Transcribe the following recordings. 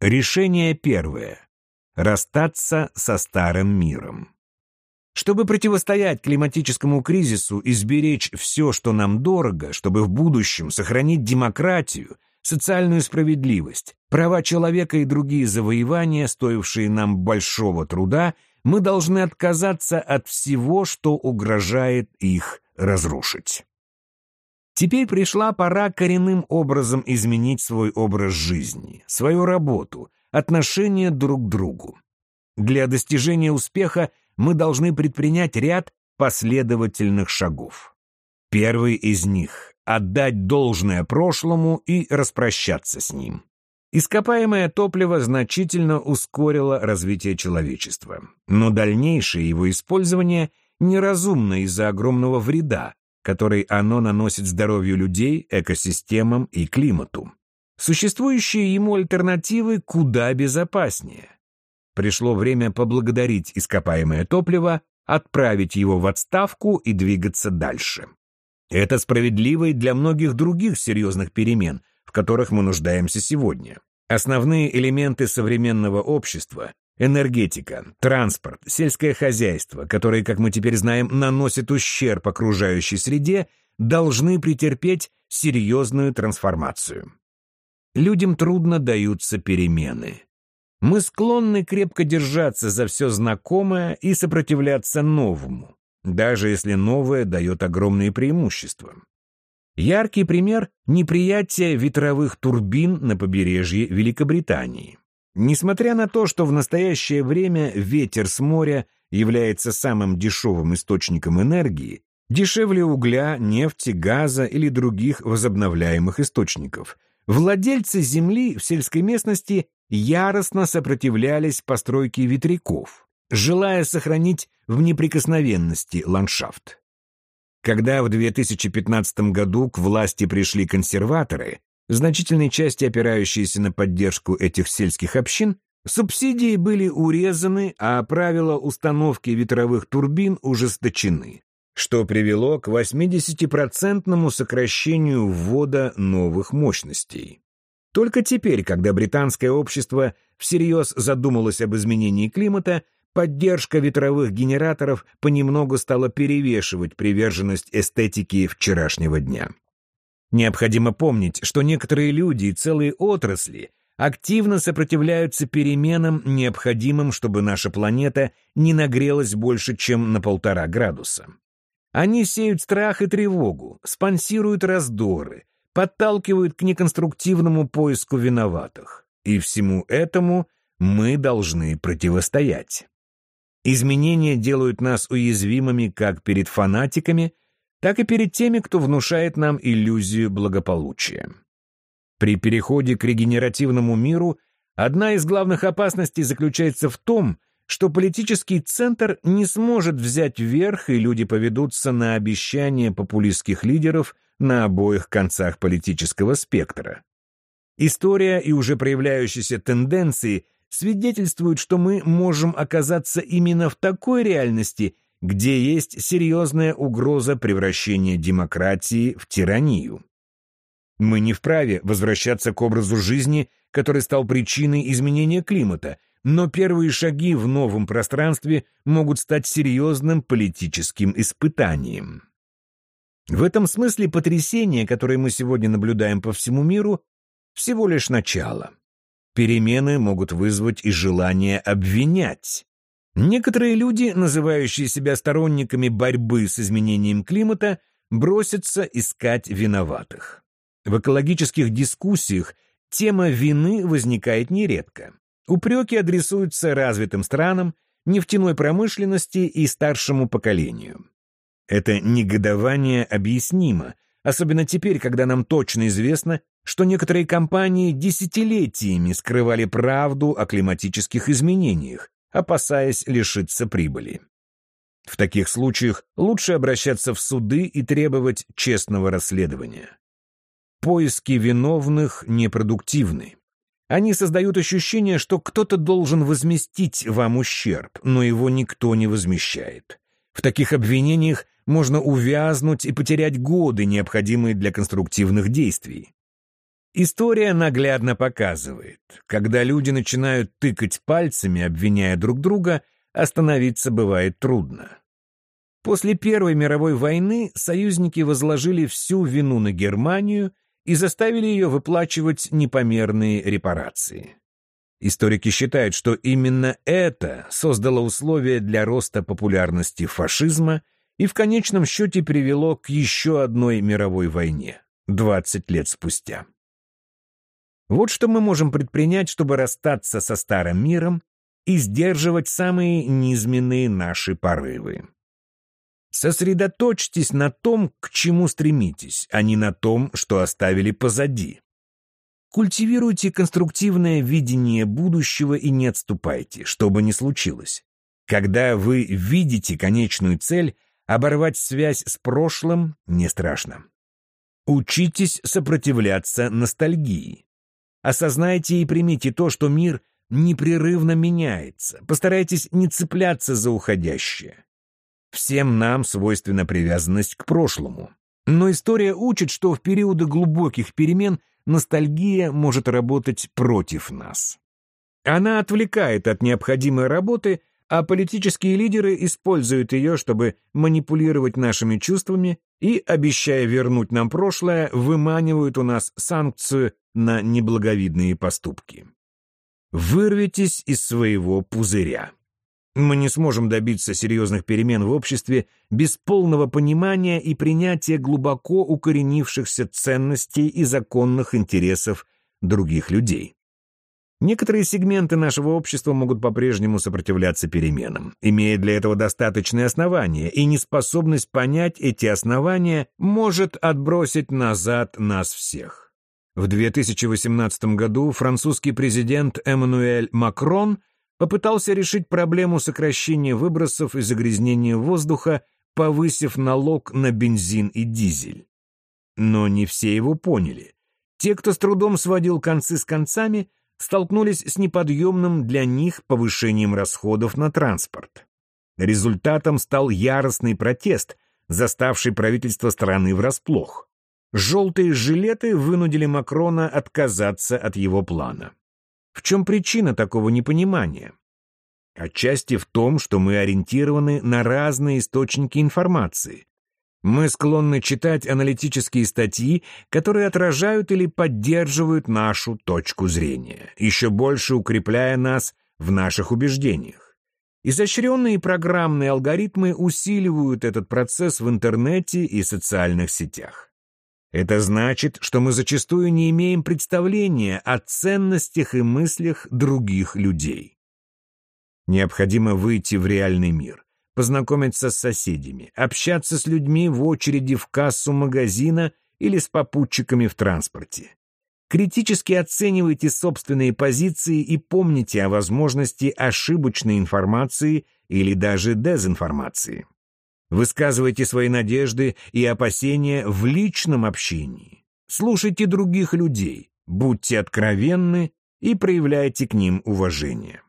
Решение первое. Расстаться со старым миром. Чтобы противостоять климатическому кризису и сберечь все, что нам дорого, чтобы в будущем сохранить демократию, социальную справедливость, права человека и другие завоевания, стоившие нам большого труда, мы должны отказаться от всего, что угрожает их разрушить. Теперь пришла пора коренным образом изменить свой образ жизни, свою работу, отношение друг к другу. Для достижения успеха мы должны предпринять ряд последовательных шагов. Первый из них — отдать должное прошлому и распрощаться с ним. Ископаемое топливо значительно ускорило развитие человечества, но дальнейшее его использование неразумно из-за огромного вреда, который оно наносит здоровью людей, экосистемам и климату. Существующие ему альтернативы куда безопаснее. Пришло время поблагодарить ископаемое топливо, отправить его в отставку и двигаться дальше. Это справедливо и для многих других серьезных перемен, в которых мы нуждаемся сегодня. Основные элементы современного общества Энергетика, транспорт, сельское хозяйство, которые, как мы теперь знаем, наносят ущерб окружающей среде, должны претерпеть серьезную трансформацию. Людям трудно даются перемены. Мы склонны крепко держаться за все знакомое и сопротивляться новому, даже если новое дает огромные преимущества. Яркий пример – неприятие ветровых турбин на побережье Великобритании. Несмотря на то, что в настоящее время ветер с моря является самым дешевым источником энергии, дешевле угля, нефти, газа или других возобновляемых источников, владельцы земли в сельской местности яростно сопротивлялись постройке ветряков, желая сохранить в неприкосновенности ландшафт. Когда в 2015 году к власти пришли консерваторы, значительной части опирающиеся на поддержку этих сельских общин, субсидии были урезаны, а правила установки ветровых турбин ужесточены, что привело к 80% сокращению ввода новых мощностей. Только теперь, когда британское общество всерьез задумалось об изменении климата, поддержка ветровых генераторов понемногу стала перевешивать приверженность эстетики вчерашнего дня. Необходимо помнить, что некоторые люди и целые отрасли активно сопротивляются переменам, необходимым, чтобы наша планета не нагрелась больше, чем на полтора градуса. Они сеют страх и тревогу, спонсируют раздоры, подталкивают к неконструктивному поиску виноватых. И всему этому мы должны противостоять. Изменения делают нас уязвимыми как перед фанатиками – так и перед теми, кто внушает нам иллюзию благополучия. При переходе к регенеративному миру одна из главных опасностей заключается в том, что политический центр не сможет взять верх, и люди поведутся на обещания популистских лидеров на обоих концах политического спектра. История и уже проявляющиеся тенденции свидетельствуют, что мы можем оказаться именно в такой реальности – где есть серьезная угроза превращения демократии в тиранию. Мы не вправе возвращаться к образу жизни, который стал причиной изменения климата, но первые шаги в новом пространстве могут стать серьезным политическим испытанием. В этом смысле потрясение, которое мы сегодня наблюдаем по всему миру, всего лишь начало. Перемены могут вызвать и желание обвинять, Некоторые люди, называющие себя сторонниками борьбы с изменением климата, бросятся искать виноватых. В экологических дискуссиях тема вины возникает нередко. Упреки адресуются развитым странам, нефтяной промышленности и старшему поколению. Это негодование объяснимо, особенно теперь, когда нам точно известно, что некоторые компании десятилетиями скрывали правду о климатических изменениях, опасаясь лишиться прибыли. В таких случаях лучше обращаться в суды и требовать честного расследования. Поиски виновных непродуктивны. Они создают ощущение, что кто-то должен возместить вам ущерб, но его никто не возмещает. В таких обвинениях можно увязнуть и потерять годы, необходимые для конструктивных действий. История наглядно показывает, когда люди начинают тыкать пальцами, обвиняя друг друга, остановиться бывает трудно. После Первой мировой войны союзники возложили всю вину на Германию и заставили ее выплачивать непомерные репарации. Историки считают, что именно это создало условия для роста популярности фашизма и в конечном счете привело к еще одной мировой войне 20 лет спустя. Вот что мы можем предпринять, чтобы расстаться со старым миром и сдерживать самые низменные наши порывы. Сосредоточьтесь на том, к чему стремитесь, а не на том, что оставили позади. Культивируйте конструктивное видение будущего и не отступайте, что бы ни случилось. Когда вы видите конечную цель, оборвать связь с прошлым не страшно. Учитесь сопротивляться ностальгии. Осознайте и примите то, что мир непрерывно меняется. Постарайтесь не цепляться за уходящее. Всем нам свойственна привязанность к прошлому. Но история учит, что в периоды глубоких перемен ностальгия может работать против нас. Она отвлекает от необходимой работы, а политические лидеры используют ее, чтобы манипулировать нашими чувствами и, обещая вернуть нам прошлое, выманивают у нас санкцию на неблаговидные поступки. Вырвитесь из своего пузыря. Мы не сможем добиться серьезных перемен в обществе без полного понимания и принятия глубоко укоренившихся ценностей и законных интересов других людей. Некоторые сегменты нашего общества могут по-прежнему сопротивляться переменам, имея для этого достаточные основания, и неспособность понять эти основания может отбросить назад нас всех. В 2018 году французский президент Эммануэль Макрон – попытался решить проблему сокращения выбросов и загрязнения воздуха, повысив налог на бензин и дизель. Но не все его поняли. Те, кто с трудом сводил концы с концами, столкнулись с неподъемным для них повышением расходов на транспорт. Результатом стал яростный протест, заставший правительство страны врасплох. Желтые жилеты вынудили Макрона отказаться от его плана. В чем причина такого непонимания? Отчасти в том, что мы ориентированы на разные источники информации. Мы склонны читать аналитические статьи, которые отражают или поддерживают нашу точку зрения, еще больше укрепляя нас в наших убеждениях. Изощренные программные алгоритмы усиливают этот процесс в интернете и социальных сетях. Это значит, что мы зачастую не имеем представления о ценностях и мыслях других людей. Необходимо выйти в реальный мир, познакомиться с соседями, общаться с людьми в очереди в кассу магазина или с попутчиками в транспорте. Критически оценивайте собственные позиции и помните о возможности ошибочной информации или даже дезинформации. Высказывайте свои надежды и опасения в личном общении. Слушайте других людей, будьте откровенны и проявляйте к ним уважение.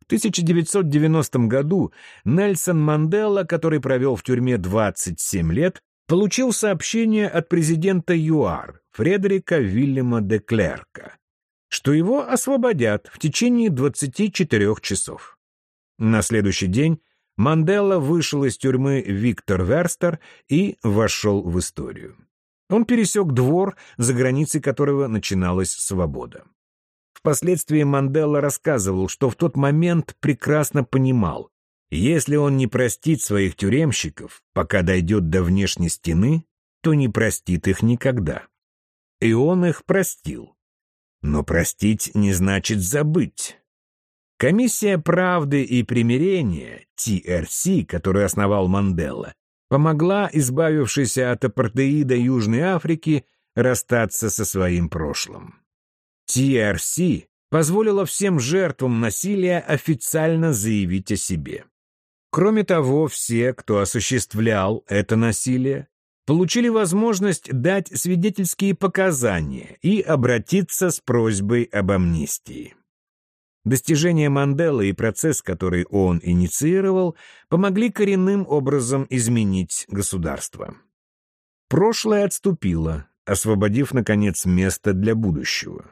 В 1990 году Нельсон Мандела, который провел в тюрьме 27 лет, получил сообщение от президента ЮАР Фредерика Вильяма де Клерка, что его освободят в течение 24 часов. На следующий день Мандела вышел из тюрьмы Виктор Верстер и вошел в историю. Он пересек двор, за границей которого начиналась свобода. Впоследствии Мандела рассказывал, что в тот момент прекрасно понимал, если он не простит своих тюремщиков, пока дойдет до внешней стены, то не простит их никогда. И он их простил. Но простить не значит забыть. Комиссия правды и примирения, TRC, которую основал Мандела, помогла избавившейся от апартеида Южной Африки расстаться со своим прошлым. TRC позволила всем жертвам насилия официально заявить о себе. Кроме того, все, кто осуществлял это насилие, получили возможность дать свидетельские показания и обратиться с просьбой об амнистии. Достижения Манделы и процесс, который он инициировал, помогли коренным образом изменить государство. Прошлое отступило, освободив, наконец, место для будущего.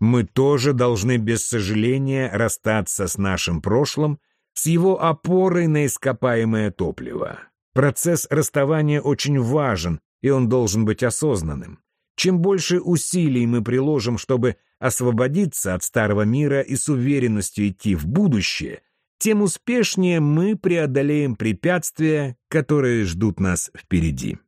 Мы тоже должны без сожаления расстаться с нашим прошлым, с его опорой на ископаемое топливо. Процесс расставания очень важен, и он должен быть осознанным. Чем больше усилий мы приложим, чтобы освободиться от старого мира и с уверенностью идти в будущее, тем успешнее мы преодолеем препятствия, которые ждут нас впереди.